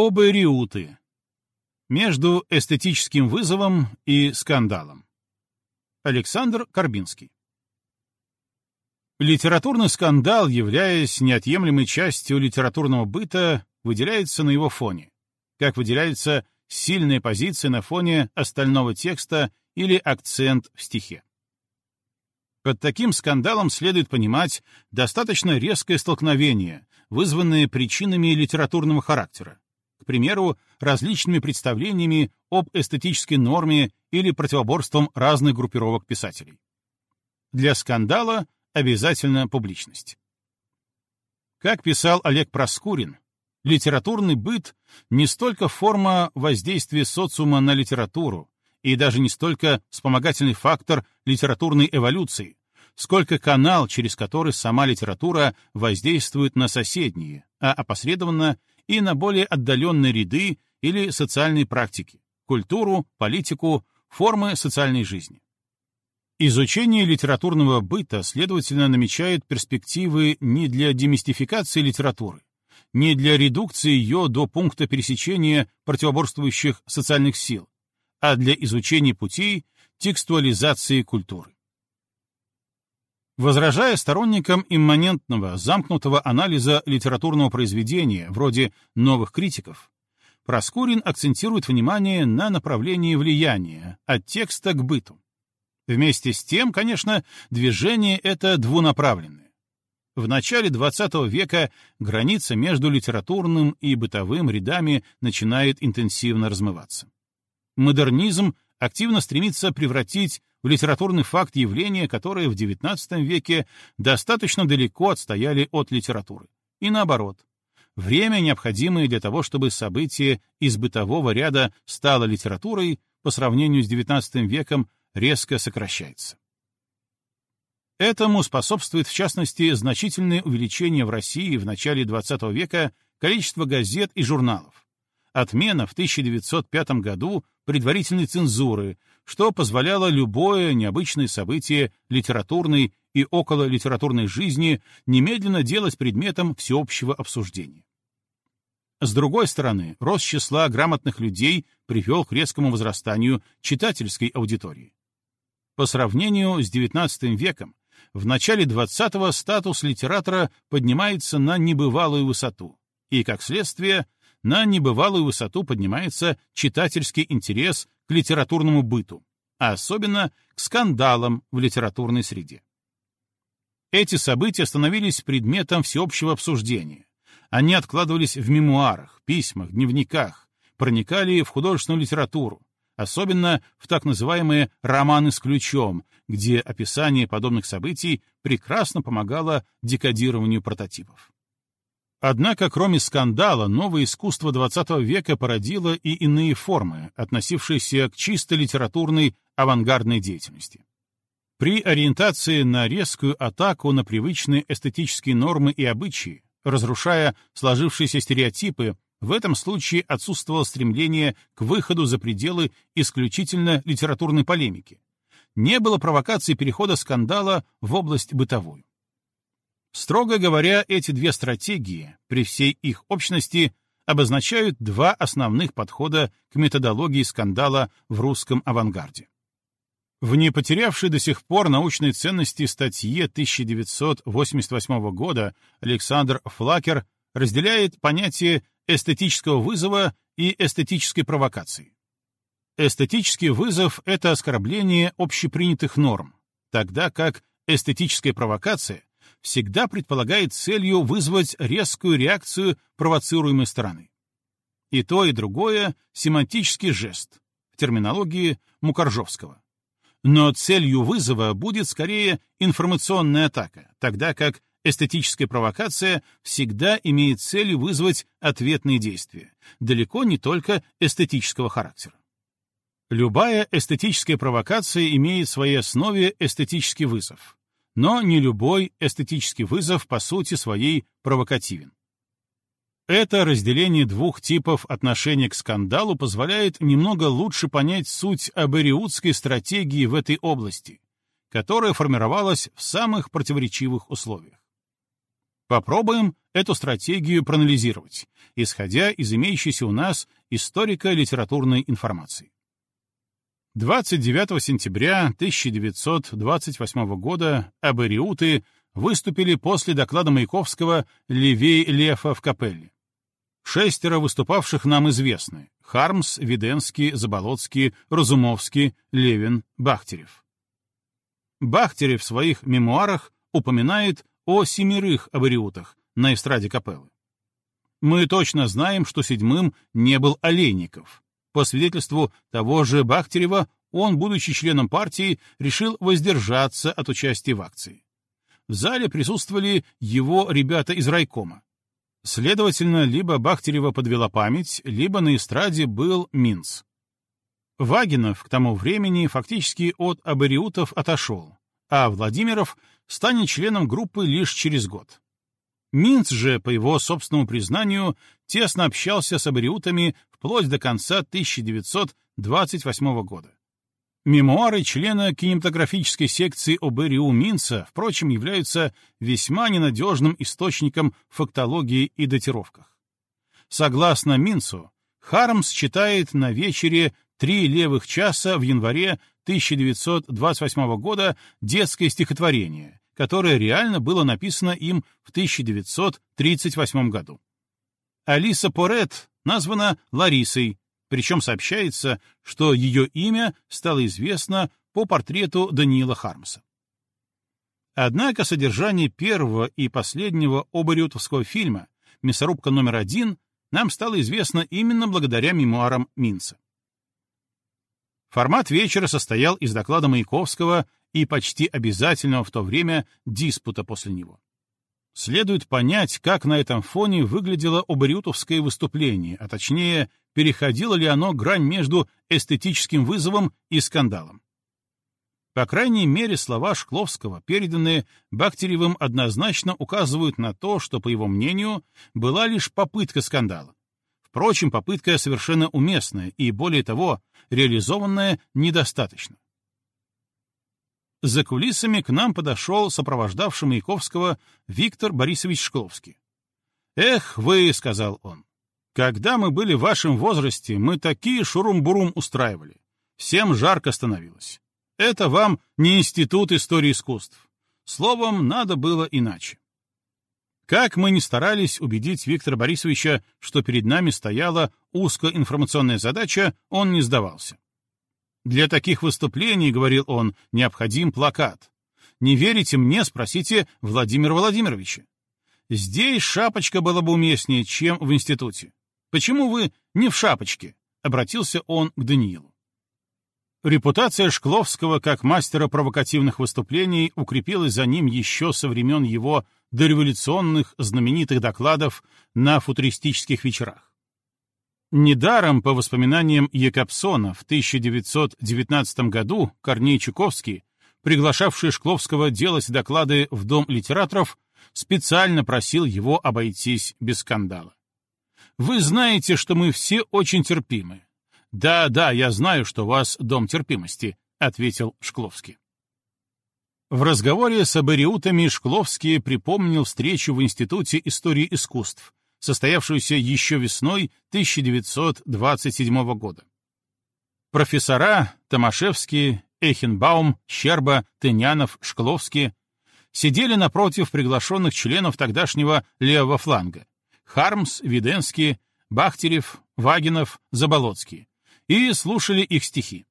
Обериуты. Между эстетическим вызовом и скандалом. Александр Карбинский. Литературный скандал, являясь неотъемлемой частью литературного быта, выделяется на его фоне, как выделяется сильная позиция на фоне остального текста или акцент в стихе. Под таким скандалом следует понимать достаточно резкое столкновение, вызванное причинами литературного характера, примеру, различными представлениями об эстетической норме или противоборством разных группировок писателей. Для скандала обязательно публичность. Как писал Олег Проскурин, литературный быт не столько форма воздействия социума на литературу и даже не столько вспомогательный фактор литературной эволюции, сколько канал, через который сама литература воздействует на соседние, а опосредованно и на более отдаленные ряды или социальные практики, культуру, политику, формы социальной жизни. Изучение литературного быта, следовательно, намечает перспективы не для демистификации литературы, не для редукции ее до пункта пересечения противоборствующих социальных сил, а для изучения путей текстуализации культуры. Возражая сторонникам имманентного, замкнутого анализа литературного произведения, вроде «новых критиков», Проскурин акцентирует внимание на направлении влияния от текста к быту. Вместе с тем, конечно, движение это двунаправленное. В начале XX века граница между литературным и бытовым рядами начинает интенсивно размываться. Модернизм активно стремится превратить в литературный факт явления, которые в XIX веке достаточно далеко отстояли от литературы. И наоборот, время, необходимое для того, чтобы событие из бытового ряда стало литературой, по сравнению с XIX веком, резко сокращается. Этому способствует, в частности, значительное увеличение в России в начале XX века количества газет и журналов, отмена в 1905 году предварительной цензуры, что позволяло любое необычное событие литературной и окололитературной жизни немедленно делать предметом всеобщего обсуждения. С другой стороны, рост числа грамотных людей привел к резкому возрастанию читательской аудитории. По сравнению с XIX веком, в начале XX статус литератора поднимается на небывалую высоту, и, как следствие, на небывалую высоту поднимается читательский интерес к литературному быту, а особенно к скандалам в литературной среде. Эти события становились предметом всеобщего обсуждения. Они откладывались в мемуарах, письмах, дневниках, проникали в художественную литературу, особенно в так называемые «романы с ключом», где описание подобных событий прекрасно помогало декодированию прототипов. Однако, кроме скандала, новое искусство XX века породило и иные формы, относившиеся к чисто литературной авангардной деятельности. При ориентации на резкую атаку на привычные эстетические нормы и обычаи, разрушая сложившиеся стереотипы, в этом случае отсутствовало стремление к выходу за пределы исключительно литературной полемики. Не было провокации перехода скандала в область бытовую. Строго говоря, эти две стратегии, при всей их общности, обозначают два основных подхода к методологии скандала в русском авангарде. В не потерявшей до сих пор научной ценности статье 1988 года Александр Флакер разделяет понятие эстетического вызова и эстетической провокации. Эстетический вызов — это оскорбление общепринятых норм, тогда как эстетическая провокация всегда предполагает целью вызвать резкую реакцию провоцируемой стороны. И то, и другое — семантический жест в терминологии Мукаржовского. Но целью вызова будет скорее информационная атака, тогда как эстетическая провокация всегда имеет целью вызвать ответные действия, далеко не только эстетического характера. Любая эстетическая провокация имеет в своей основе эстетический вызов, но не любой эстетический вызов по сути своей провокативен. Это разделение двух типов отношения к скандалу позволяет немного лучше понять суть абериутской стратегии в этой области, которая формировалась в самых противоречивых условиях. Попробуем эту стратегию проанализировать, исходя из имеющейся у нас историко-литературной информации. 29 сентября 1928 года абориуты выступили после доклада Маяковского «Левей Лефа» в капелле. Шестеро выступавших нам известны — Хармс, Виденский, Заболоцкий, Разумовский, Левин, Бахтерев. Бахтерев в своих мемуарах упоминает о семерых абориутах на эстраде капеллы. Мы точно знаем, что седьмым не был Олейников. По свидетельству того же Бахтерева, он, будучи членом партии, решил воздержаться от участия в акции. В зале присутствовали его ребята из райкома. Следовательно, либо Бахтерева подвела память, либо на эстраде был Минц. Вагинов к тому времени фактически от абориутов отошел, а Владимиров станет членом группы лишь через год. Минц же, по его собственному признанию, тесно общался с абориутами вплоть до конца 1928 года. Мемуары члена кинематографической секции ОБРИУ Минца, впрочем, являются весьма ненадежным источником фактологии и датировках. Согласно Минцу, Хармс читает на вечере «Три левых часа» в январе 1928 года детское стихотворение, которое реально было написано им в 1938 году. Алиса Порет названа Ларисой, причем сообщается, что ее имя стало известно по портрету Даниила Хармса. Однако содержание первого и последнего оборютовского фильма «Мясорубка номер один» нам стало известно именно благодаря мемуарам Минца. Формат вечера состоял из доклада Маяковского и почти обязательного в то время диспута после него. Следует понять, как на этом фоне выглядело обрютовское выступление, а точнее, переходило ли оно грань между эстетическим вызовом и скандалом. По крайней мере, слова Шкловского, переданные Бактеревым, однозначно указывают на то, что, по его мнению, была лишь попытка скандала. Впрочем, попытка совершенно уместная и, более того, реализованная недостаточно. За кулисами к нам подошел сопровождавший Маяковского Виктор Борисович Шкловский. «Эх, вы», — сказал он, — «когда мы были в вашем возрасте, мы такие шурум-бурум устраивали. Всем жарко становилось. Это вам не институт истории искусств. Словом, надо было иначе». Как мы ни старались убедить Виктора Борисовича, что перед нами стояла узкоинформационная задача, он не сдавался. Для таких выступлений, — говорил он, — необходим плакат. Не верите мне, спросите Владимира Владимировича. Здесь шапочка была бы уместнее, чем в институте. Почему вы не в шапочке? — обратился он к Даниилу. Репутация Шкловского как мастера провокативных выступлений укрепилась за ним еще со времен его дореволюционных знаменитых докладов на футуристических вечерах. Недаром, по воспоминаниям Якобсона, в 1919 году Корней Чуковский, приглашавший Шкловского делать доклады в Дом литераторов, специально просил его обойтись без скандала. «Вы знаете, что мы все очень терпимы». «Да, да, я знаю, что у вас дом терпимости», — ответил Шкловский. В разговоре с абориутами Шкловский припомнил встречу в Институте истории искусств, состоявшуюся еще весной 1927 года. Профессора Томашевский, Эхенбаум, Щерба, Тынянов, Шкловский сидели напротив приглашенных членов тогдашнего левого фланга Хармс, Виденский, Бахтерев, Вагинов, Заболоцкий и слушали их стихи.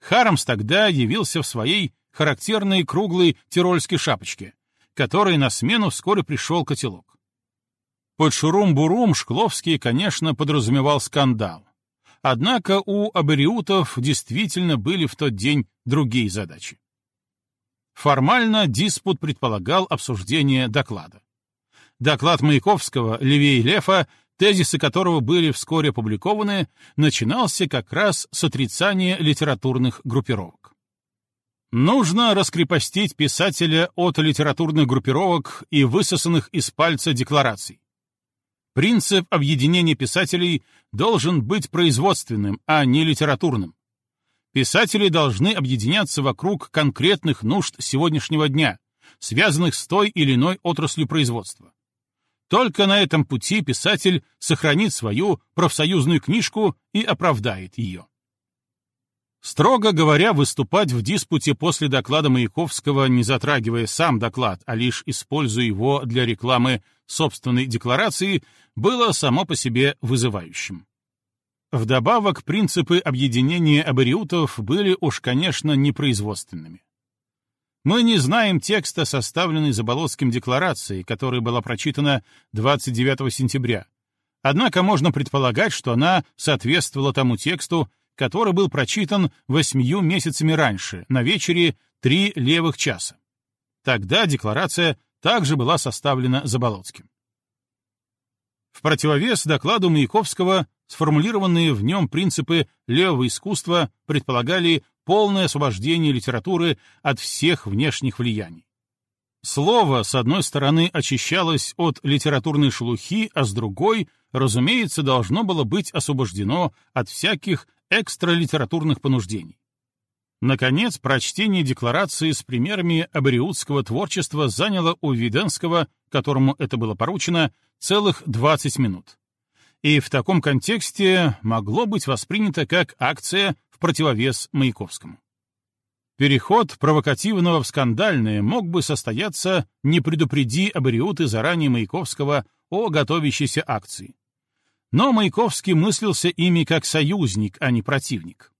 Хармс тогда явился в своей характерной круглой тирольской шапочке, которой на смену вскоре пришел котелок. Под шурум-бурум Шкловский, конечно, подразумевал скандал. Однако у абориутов действительно были в тот день другие задачи. Формально диспут предполагал обсуждение доклада. Доклад Маяковского «Левей Лефа», тезисы которого были вскоре опубликованы, начинался как раз с отрицания литературных группировок. Нужно раскрепостить писателя от литературных группировок и высосанных из пальца деклараций. Принцип объединения писателей должен быть производственным, а не литературным. Писатели должны объединяться вокруг конкретных нужд сегодняшнего дня, связанных с той или иной отраслью производства. Только на этом пути писатель сохранит свою профсоюзную книжку и оправдает ее. Строго говоря, выступать в диспуте после доклада Маяковского, не затрагивая сам доклад, а лишь используя его для рекламы собственной декларации, было само по себе вызывающим. Вдобавок, принципы объединения абориутов были уж, конечно, непроизводственными. Мы не знаем текста, составленной Заболоцким декларацией, которая была прочитана 29 сентября. Однако можно предполагать, что она соответствовала тому тексту, который был прочитан восьмию месяцами раньше, на вечере «Три левых часа». Тогда декларация также была составлена Заболоцким. В противовес докладу Маяковского сформулированные в нем принципы левого искусства предполагали полное освобождение литературы от всех внешних влияний. Слово, с одной стороны, очищалось от литературной шелухи, а с другой, разумеется, должно было быть освобождено от всяких экстралитературных понуждений. Наконец, прочтение декларации с примерами абориутского творчества заняло у Виденского, которому это было поручено, целых 20 минут. И в таком контексте могло быть воспринято как акция в противовес Маяковскому. Переход провокативного в скандальное мог бы состояться, не предупреди абориуты заранее Маяковского о готовящейся акции. Но Маяковский мыслился ими как союзник, а не противник.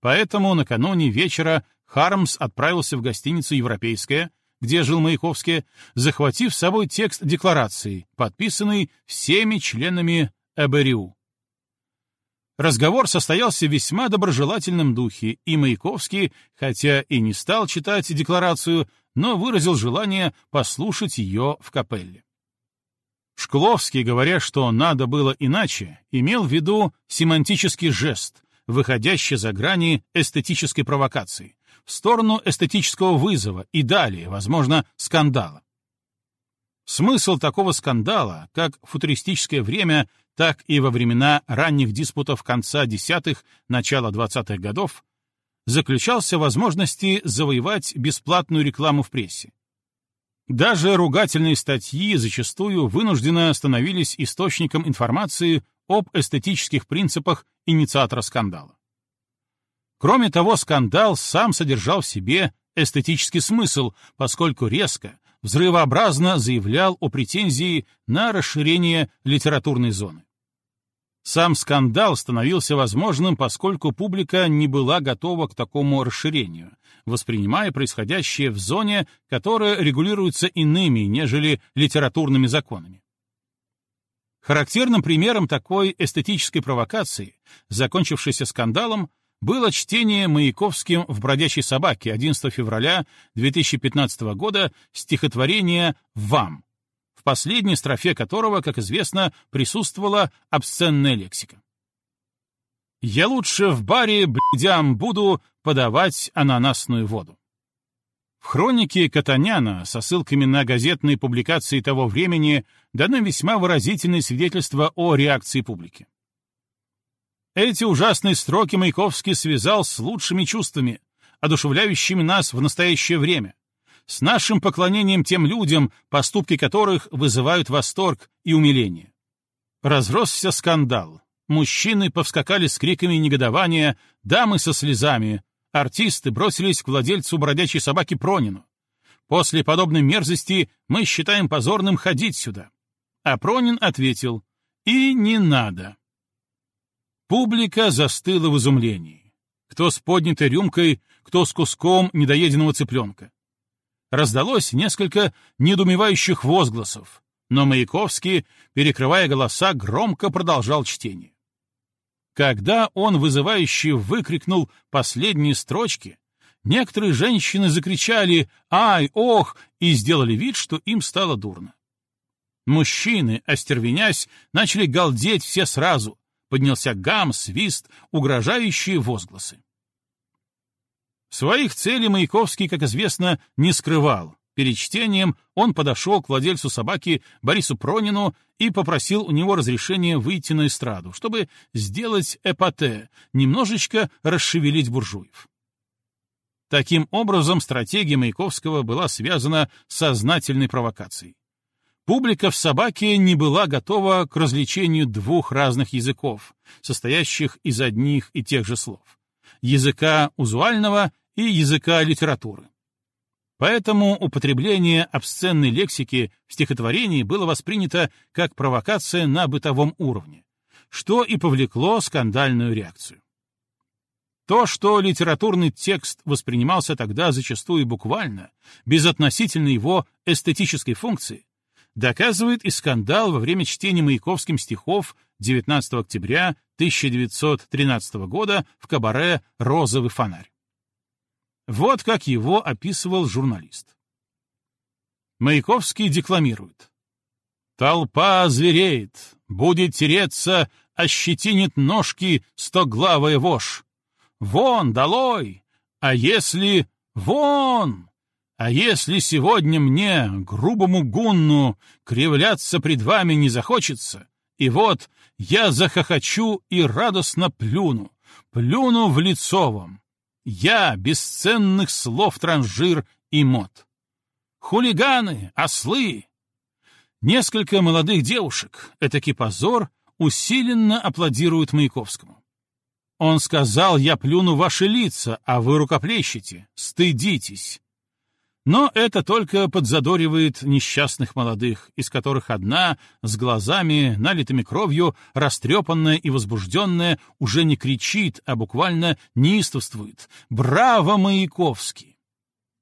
Поэтому накануне вечера Хармс отправился в гостиницу «Европейская», где жил Маяковский, захватив с собой текст декларации, подписанный всеми членами ЭБРЮ. Разговор состоялся в весьма доброжелательном духе, и Маяковский, хотя и не стал читать декларацию, но выразил желание послушать ее в капелле. Шкловский, говоря, что надо было иначе, имел в виду семантический жест, выходящий за грани эстетической провокации, в сторону эстетического вызова и далее, возможно, скандала. Смысл такого скандала, как футуристическое время, так и во времена ранних диспутов конца десятых, начала двадцатых годов, заключался в возможности завоевать бесплатную рекламу в прессе. Даже ругательные статьи зачастую вынужденно становились источником информации об эстетических принципах инициатора скандала. Кроме того, скандал сам содержал в себе эстетический смысл, поскольку резко, взрывообразно заявлял о претензии на расширение литературной зоны. Сам скандал становился возможным, поскольку публика не была готова к такому расширению, воспринимая происходящее в зоне, которая регулируется иными, нежели литературными законами. Характерным примером такой эстетической провокации, закончившейся скандалом, было чтение Маяковским в «Бродячей собаке» 11 февраля 2015 года стихотворения «Вам», последней строфе которого, как известно, присутствовала обсценная лексика. «Я лучше в баре блядям буду подавать ананасную воду». В хронике Катаняна со ссылками на газетные публикации того времени даны весьма выразительные свидетельства о реакции публики. Эти ужасные строки Маяковский связал с лучшими чувствами, одушевляющими нас в настоящее время, с нашим поклонением тем людям, поступки которых вызывают восторг и умиление. Разросся скандал. Мужчины повскакали с криками негодования, дамы со слезами, артисты бросились к владельцу бродячей собаки Пронину. После подобной мерзости мы считаем позорным ходить сюда. А Пронин ответил, и не надо. Публика застыла в изумлении. Кто с поднятой рюмкой, кто с куском недоеденного цыпленка. Раздалось несколько недоумевающих возгласов, но Маяковский, перекрывая голоса, громко продолжал чтение. Когда он вызывающе выкрикнул последние строчки, некоторые женщины закричали «Ай! Ох!» и сделали вид, что им стало дурно. Мужчины, остервенясь, начали галдеть все сразу. Поднялся гам, свист, угрожающие возгласы. Своих целей Маяковский, как известно, не скрывал. Перед чтением он подошел к владельцу собаки Борису Пронину и попросил у него разрешения выйти на эстраду, чтобы сделать эпате, немножечко расшевелить буржуев. Таким образом, стратегия Маяковского была связана с сознательной провокацией. Публика в «Собаке» не была готова к развлечению двух разных языков, состоящих из одних и тех же слов — языка узуального и языка литературы. Поэтому употребление обсценной лексики в стихотворении было воспринято как провокация на бытовом уровне, что и повлекло скандальную реакцию. То, что литературный текст воспринимался тогда зачастую буквально, безотносительно его эстетической функции, доказывает и скандал во время чтения Маяковским стихов 19 октября 1913 года в кабаре «Розовый фонарь». Вот как его описывал журналист. Маяковский декламирует. «Толпа звереет, будет тереться, ощетинит ножки стоглавая вошь. Вон, долой! А если... Вон! А если сегодня мне, грубому гунну, кривляться пред вами не захочется, и вот я захохочу и радостно плюну, плюну в лицо вам. Я бесценных слов транжир и мод. Хулиганы, ослы! Несколько молодых девушек, этакий позор, усиленно аплодируют Маяковскому. Он сказал, я плюну ваши лица, а вы рукоплещете. Стыдитесь. Но это только подзадоривает несчастных молодых, из которых одна, с глазами, налитыми кровью, растрепанная и возбужденная, уже не кричит, а буквально неистовствует. «Браво, Маяковский!»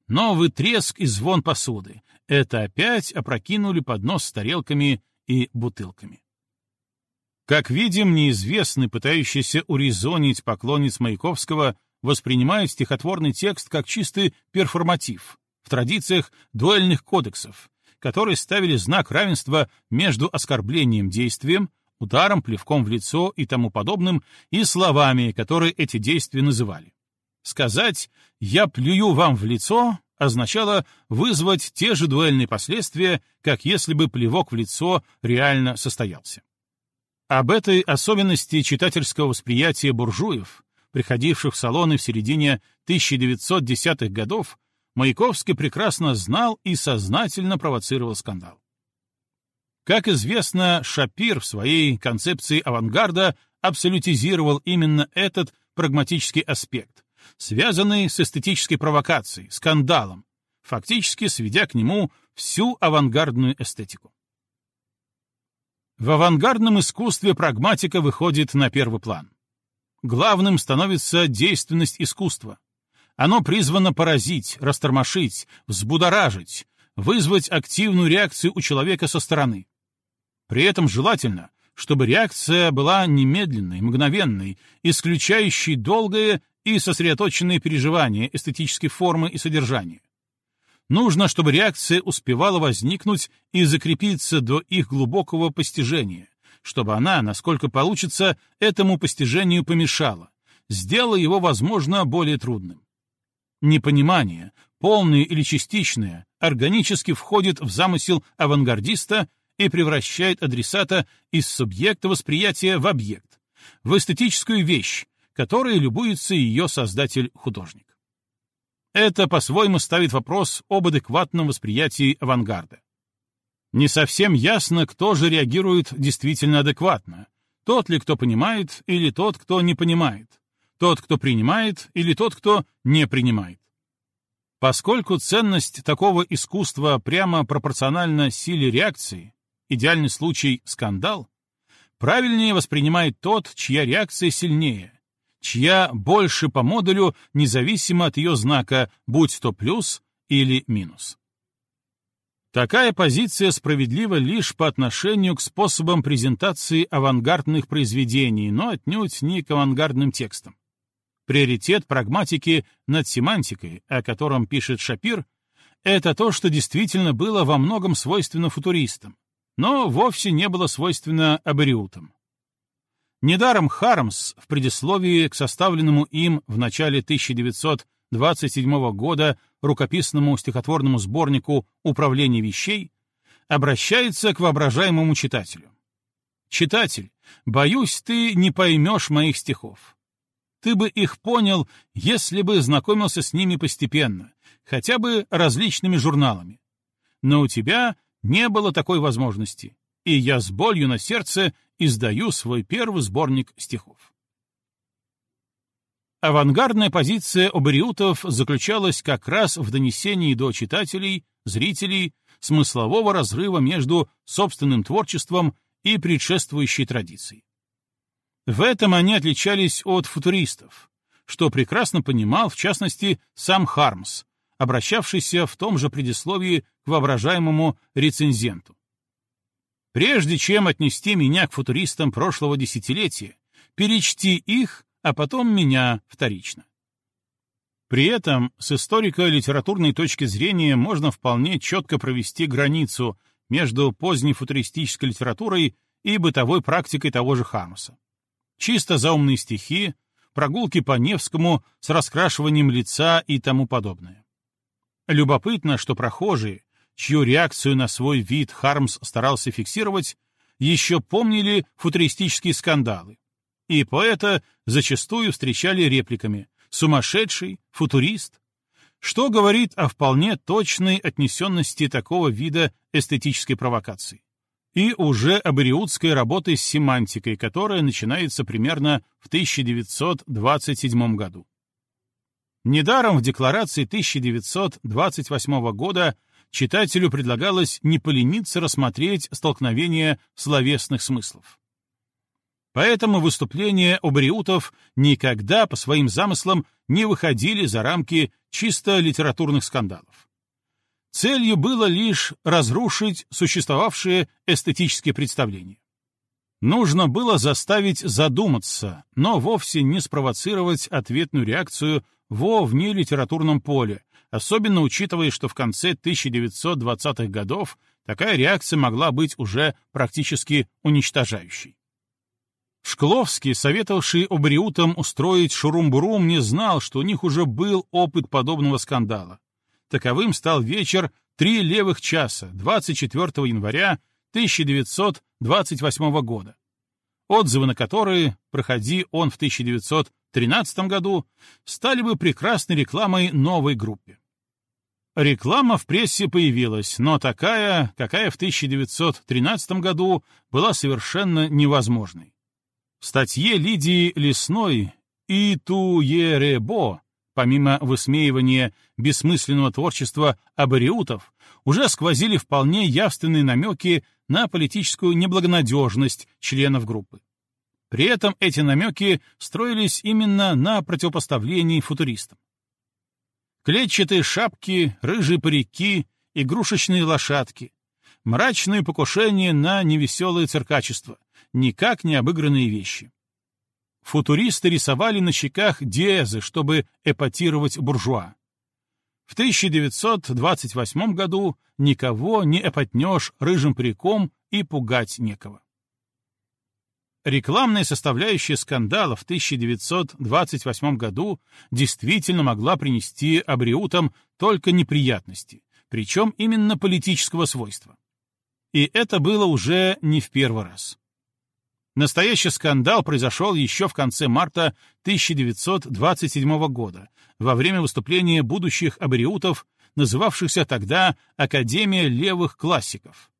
Новый треск и звон посуды. Это опять опрокинули поднос с тарелками и бутылками. Как видим, неизвестный, пытающийся урезонить поклонниц Маяковского, воспринимает стихотворный текст как чистый перформатив — в традициях дуэльных кодексов, которые ставили знак равенства между оскорблением действием, ударом, плевком в лицо и тому подобным, и словами, которые эти действия называли. Сказать «я плюю вам в лицо» означало вызвать те же дуэльные последствия, как если бы плевок в лицо реально состоялся. Об этой особенности читательского восприятия буржуев, приходивших в салоны в середине 1910-х годов, Маяковский прекрасно знал и сознательно провоцировал скандал. Как известно, Шапир в своей концепции авангарда абсолютизировал именно этот прагматический аспект, связанный с эстетической провокацией, скандалом, фактически сведя к нему всю авангардную эстетику. В авангардном искусстве прагматика выходит на первый план. Главным становится действенность искусства, оно призвано поразить, растормошить, взбудоражить, вызвать активную реакцию у человека со стороны. При этом желательно, чтобы реакция была немедленной, мгновенной, исключающей долгое и сосредоточенное переживание эстетической формы и содержания. Нужно, чтобы реакция успевала возникнуть и закрепиться до их глубокого постижения, чтобы она, насколько получится, этому постижению помешала, сделала его, возможно, более трудным. Непонимание, полное или частичное, органически входит в замысел авангардиста и превращает адресата из субъекта восприятия в объект, в эстетическую вещь, которой любуется ее создатель-художник. Это по-своему ставит вопрос об адекватном восприятии авангарда. Не совсем ясно, кто же реагирует действительно адекватно, тот ли, кто понимает, или тот, кто не понимает, тот, кто принимает, или тот, кто не принимает. Поскольку ценность такого искусства прямо пропорциональна силе реакции, идеальный случай — скандал, правильнее воспринимает тот, чья реакция сильнее, чья больше по модулю, независимо от ее знака, будь то плюс или минус. Такая позиция справедлива лишь по отношению к способам презентации авангардных произведений, но отнюдь не к авангардным текстам. Приоритет прагматики над семантикой, о котором пишет Шапир, это то, что действительно было во многом свойственно футуристам, но вовсе не было свойственно абориутам. Недаром Хармс в предисловии к составленному им в начале 1927 года рукописному стихотворному сборнику «Управление вещей» обращается к воображаемому читателю. «Читатель, боюсь, ты не поймешь моих стихов. Ты бы их понял, если бы знакомился с ними постепенно, хотя бы различными журналами. Но у тебя не было такой возможности, и я с болью на сердце издаю свой первый сборник стихов. Авангардная позиция обариутов заключалась как раз в донесении до читателей, зрителей, смыслового разрыва между собственным творчеством и предшествующей традицией. В этом они отличались от футуристов, что прекрасно понимал, в частности, сам Хармс, обращавшийся в том же предисловии к воображаемому рецензенту. Прежде чем отнести меня к футуристам прошлого десятилетия, перечти их, а потом меня вторично. При этом с историко-литературной точки зрения можно вполне четко провести границу между поздней футуристической литературой и бытовой практикой того же Хармса. Чисто заумные стихи, прогулки по Невскому с раскрашиванием лица и тому подобное. Любопытно, что прохожие, чью реакцию на свой вид Хармс старался фиксировать, еще помнили футуристические скандалы, и поэта зачастую встречали репликами «сумасшедший», «футурист», что говорит о вполне точной отнесенности такого вида эстетической провокации. И уже об ириутской работе с семантикой, которая начинается примерно в 1927 году. Недаром в декларации 1928 года читателю предлагалось не полениться рассмотреть столкновение словесных смыслов. Поэтому выступления обриутов никогда по своим замыслам не выходили за рамки чисто литературных скандалов. Целью было лишь разрушить существовавшие эстетические представления. Нужно было заставить задуматься, но вовсе не спровоцировать ответную реакцию во внелитературном поле, особенно учитывая, что в конце 1920-х годов такая реакция могла быть уже практически уничтожающей. Шкловский, советовавший обриутам устроить шурум-бурум, не знал, что у них уже был опыт подобного скандала. Таковым стал вечер «Три левых часа» 24 января 1928 года, отзывы на которые, проходи он в 1913 году, стали бы прекрасной рекламой новой группе. Реклама в прессе появилась, но такая, какая в 1913 году была совершенно невозможной. В статье Лидии Лесной «И ту еребо», помимо высмеивания бессмысленного творчества абориутов, уже сквозили вполне явственные намеки на политическую неблагонадежность членов группы. При этом эти намеки строились именно на противопоставлении футуристам. Клетчатые шапки, рыжие парики, игрушечные лошадки, мрачные покушения на невеселое циркачество, никак не обыгранные вещи. Футуристы рисовали на щеках диезы, чтобы эпатировать буржуа. В 1928 году никого не эпатнешь рыжим париком и пугать некого. Рекламная составляющая скандала в 1928 году действительно могла принести абриутам только неприятности, причем именно политического свойства. И это было уже не в первый раз. Настоящий скандал произошел еще в конце марта 1927 года, во время выступления будущих абриутов, называвшихся тогда Академия левых классиков.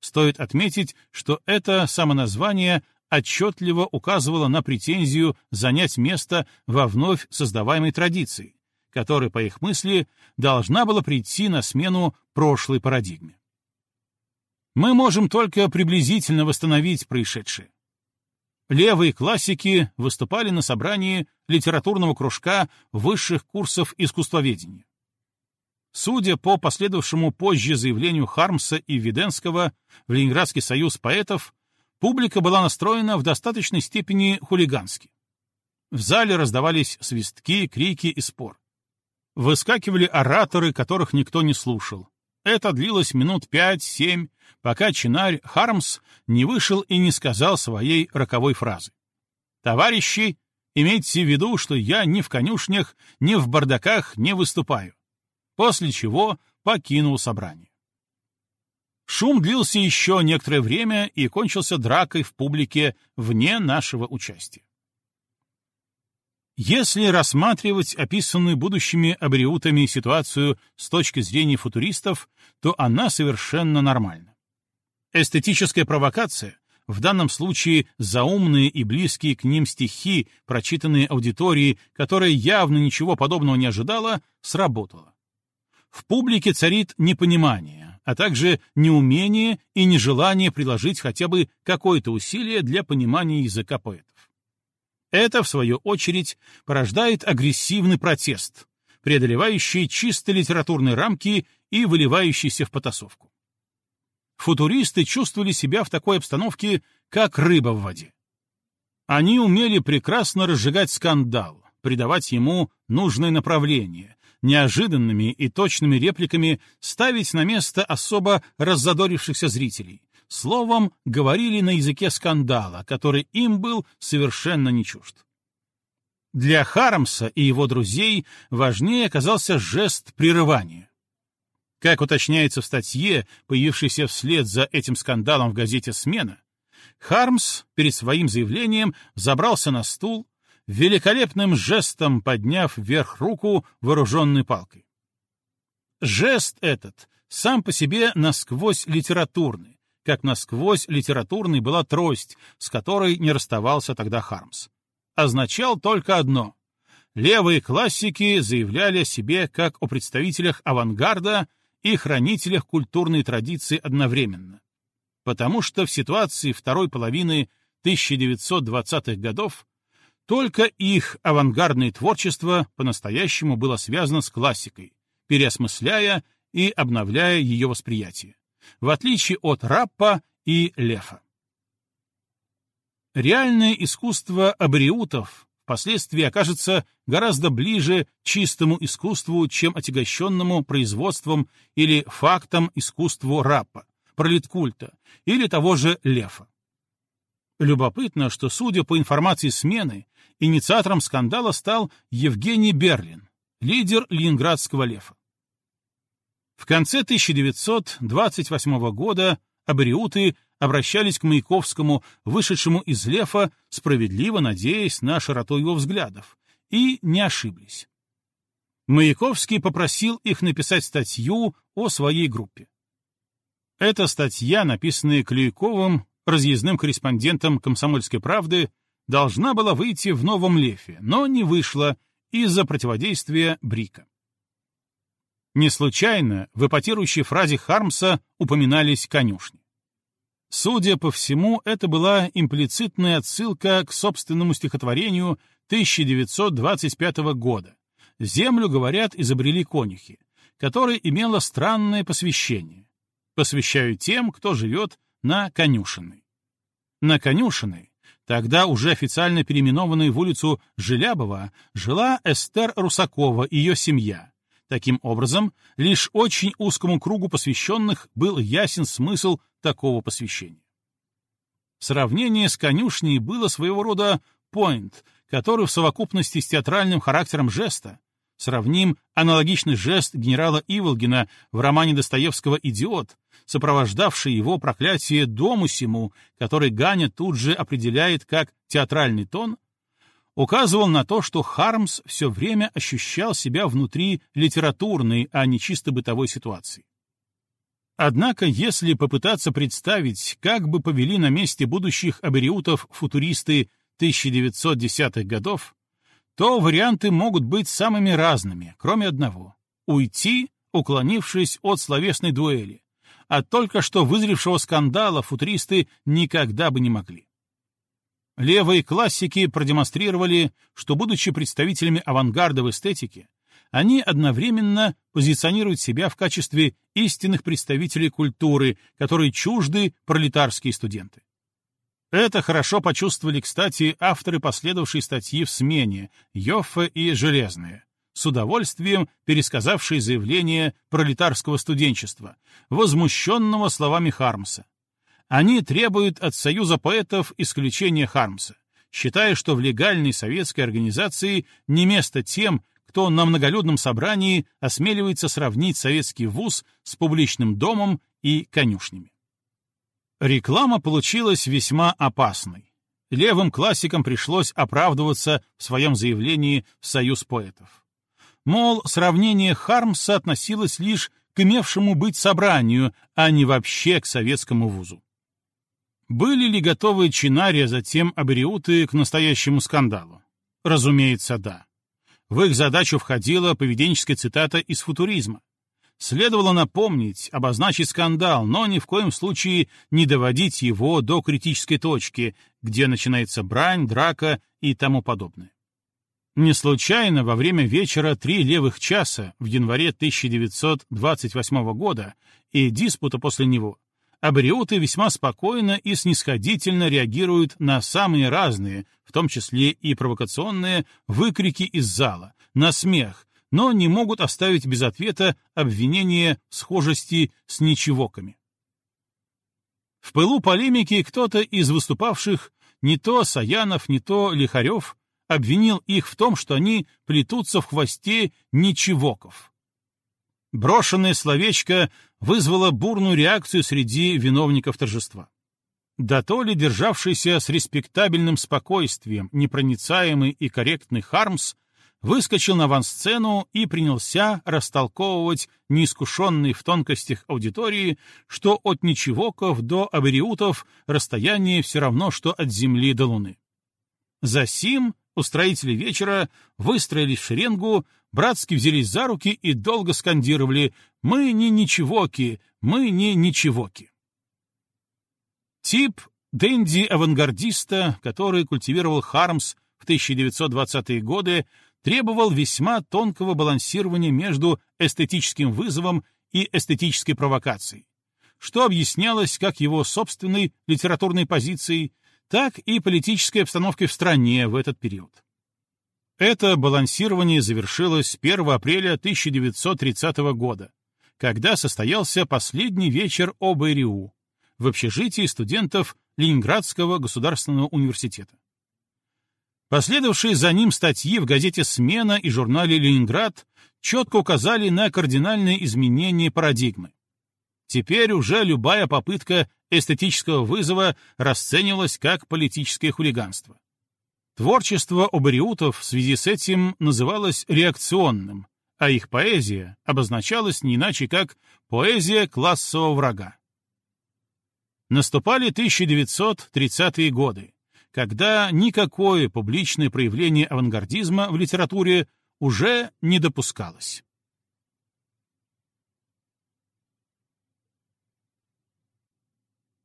Стоит отметить, что это самоназвание отчетливо указывала на претензию занять место во вновь создаваемой традиции, которая, по их мысли, должна была прийти на смену прошлой парадигме. Мы можем только приблизительно восстановить происшедшее. Левые классики выступали на собрании литературного кружка высших курсов искусствоведения. Судя по последовавшему позже заявлению Хармса и Виденского в Ленинградский союз поэтов, Публика была настроена в достаточной степени хулигански. В зале раздавались свистки, крики и спор. Выскакивали ораторы, которых никто не слушал. Это длилось минут пять-семь, пока чинарь Хармс не вышел и не сказал своей роковой фразы. «Товарищи, имейте в виду, что я ни в конюшнях, ни в бардаках не выступаю». После чего покинул собрание. Шум длился еще некоторое время и кончился дракой в публике вне нашего участия. Если рассматривать описанную будущими абриутами ситуацию с точки зрения футуристов, то она совершенно нормальна. Эстетическая провокация, в данном случае заумные и близкие к ним стихи, прочитанные аудиторией, которая явно ничего подобного не ожидала, сработала. В публике царит непонимание, а также неумение и нежелание приложить хотя бы какое-то усилие для понимания языка поэтов. Это, в свою очередь, порождает агрессивный протест, преодолевающий чисто литературные рамки и выливающийся в потасовку. Футуристы чувствовали себя в такой обстановке, как рыба в воде. Они умели прекрасно разжигать скандал, придавать ему нужное направление, неожиданными и точными репликами ставить на место особо раззадорившихся зрителей. Словом, говорили на языке скандала, который им был совершенно не чужд. Для Харамса и его друзей важнее оказался жест прерывания. Как уточняется в статье, появившейся вслед за этим скандалом в газете «Смена», Хармс перед своим заявлением забрался на стул, великолепным жестом подняв вверх руку, вооруженной палкой. Жест этот сам по себе насквозь литературный, как насквозь литературной была трость, с которой не расставался тогда Хармс. Означал только одно. Левые классики заявляли о себе как о представителях авангарда и хранителях культурной традиции одновременно. Потому что в ситуации второй половины 1920-х годов только их авангардное творчество по-настоящему было связано с классикой, переосмысляя и обновляя ее восприятие, в отличие от Раппа и Лефа. Реальное искусство абриутов впоследствии окажется гораздо ближе чистому искусству, чем отягощенному производством или фактом искусству Раппа, пролеткульта или того же Лефа. Любопытно, что, судя по информации смены, инициатором скандала стал Евгений Берлин, лидер ленинградского лефа. В конце 1928 года абориуты обращались к Маяковскому, вышедшему из лефа, справедливо надеясь на широту его взглядов, и не ошиблись. Маяковский попросил их написать статью о своей группе. Эта статья, написанная Клюйковым, разъездным корреспондентом «Комсомольской правды», должна была выйти в новом лефе, но не вышла из-за противодействия Брика. Не случайно в эпатирующей фразе Хармса упоминались конюшни. Судя по всему, это была имплицитная отсылка к собственному стихотворению 1925 года «Землю, говорят, изобрели конюхи», которое имело странное посвящение. Посвящаю тем, кто живет на конюшенной. На конюшенной, тогда уже официально переименованной в улицу Желябова, жила Эстер Русакова и ее семья. Таким образом, лишь очень узкому кругу посвященных был ясен смысл такого посвящения. Сравнение с конюшней было своего рода point, который в совокупности с театральным характером жеста Сравним аналогичный жест генерала Иволгина в романе Достоевского «Идиот», сопровождавший его проклятие дому сему, который Ганя тут же определяет как театральный тон, указывал на то, что Хармс все время ощущал себя внутри литературной, а не чисто бытовой ситуации. Однако, если попытаться представить, как бы повели на месте будущих абериутов футуристы 1910-х годов, то варианты могут быть самыми разными, кроме одного — уйти, уклонившись от словесной дуэли. От только что вызревшего скандала футуристы никогда бы не могли. Левые классики продемонстрировали, что, будучи представителями авангарда в эстетике, они одновременно позиционируют себя в качестве истинных представителей культуры, которые чужды пролетарские студенты. Это хорошо почувствовали, кстати, авторы последовавшей статьи в смене, Йоффе и Железные, с удовольствием пересказавшие заявление пролетарского студенчества, возмущенного словами Хармса. Они требуют от Союза поэтов исключения Хармса, считая, что в легальной советской организации не место тем, кто на многолюдном собрании осмеливается сравнить советский вуз с публичным домом и конюшнями. Реклама получилась весьма опасной. левым классикам пришлось оправдываться в своем заявлении в Союз поэтов. Мол, сравнение Хармса относилось лишь к имевшему быть собранию, а не вообще к советскому вузу. Были ли готовы Чинария, затем абориуты к настоящему скандалу? Разумеется, да. В их задачу входила поведенческая цитата из футуризма. Следовало напомнить, обозначить скандал, но ни в коем случае не доводить его до критической точки, где начинается брань, драка и тому подобное. Не случайно во время вечера «Три левых часа» в январе 1928 года и диспута после него абориуты весьма спокойно и снисходительно реагируют на самые разные, в том числе и провокационные, выкрики из зала, на смех, но не могут оставить без ответа обвинение в схожести с ничегоками. В пылу полемики кто-то из выступавших, не то Саянов, не то Лихарев, обвинил их в том, что они плетутся в хвосте ничегоков. Брошенное словечко вызвало бурную реакцию среди виновников торжества. Да то ли державшийся с респектабельным спокойствием непроницаемый и корректный Хармс выскочил на авансцену и принялся растолковывать неискушенный в тонкостях аудитории, что от ничегоков до абериутов расстояние все равно, что от Земли до Луны. Засим устроители вечера выстроились в шеренгу, братски взялись за руки и долго скандировали «Мы не ничегоки, мы не ничегоки». Тип дэнди-авангардиста, который культивировал Хармс в 1920-е годы, требовал весьма тонкого балансирования между эстетическим вызовом и эстетической провокацией, что объяснялось как его собственной литературной позицией, так и политической обстановкой в стране в этот период. Это балансирование завершилось 1 апреля 1930 года, когда состоялся последний вечер ОБРУ в общежитии студентов Ленинградского государственного университета. Последовавшие за ним статьи в газете «Смена» и журнале «Ленинград» четко указали на кардинальные изменения парадигмы. Теперь уже любая попытка эстетического вызова расценивалась как политическое хулиганство. Творчество обариутов в связи с этим называлось реакционным, а их поэзия обозначалась не иначе как поэзия классового врага. Наступали 1930-е годы, когда никакое публичное проявление авангардизма в литературе уже не допускалось.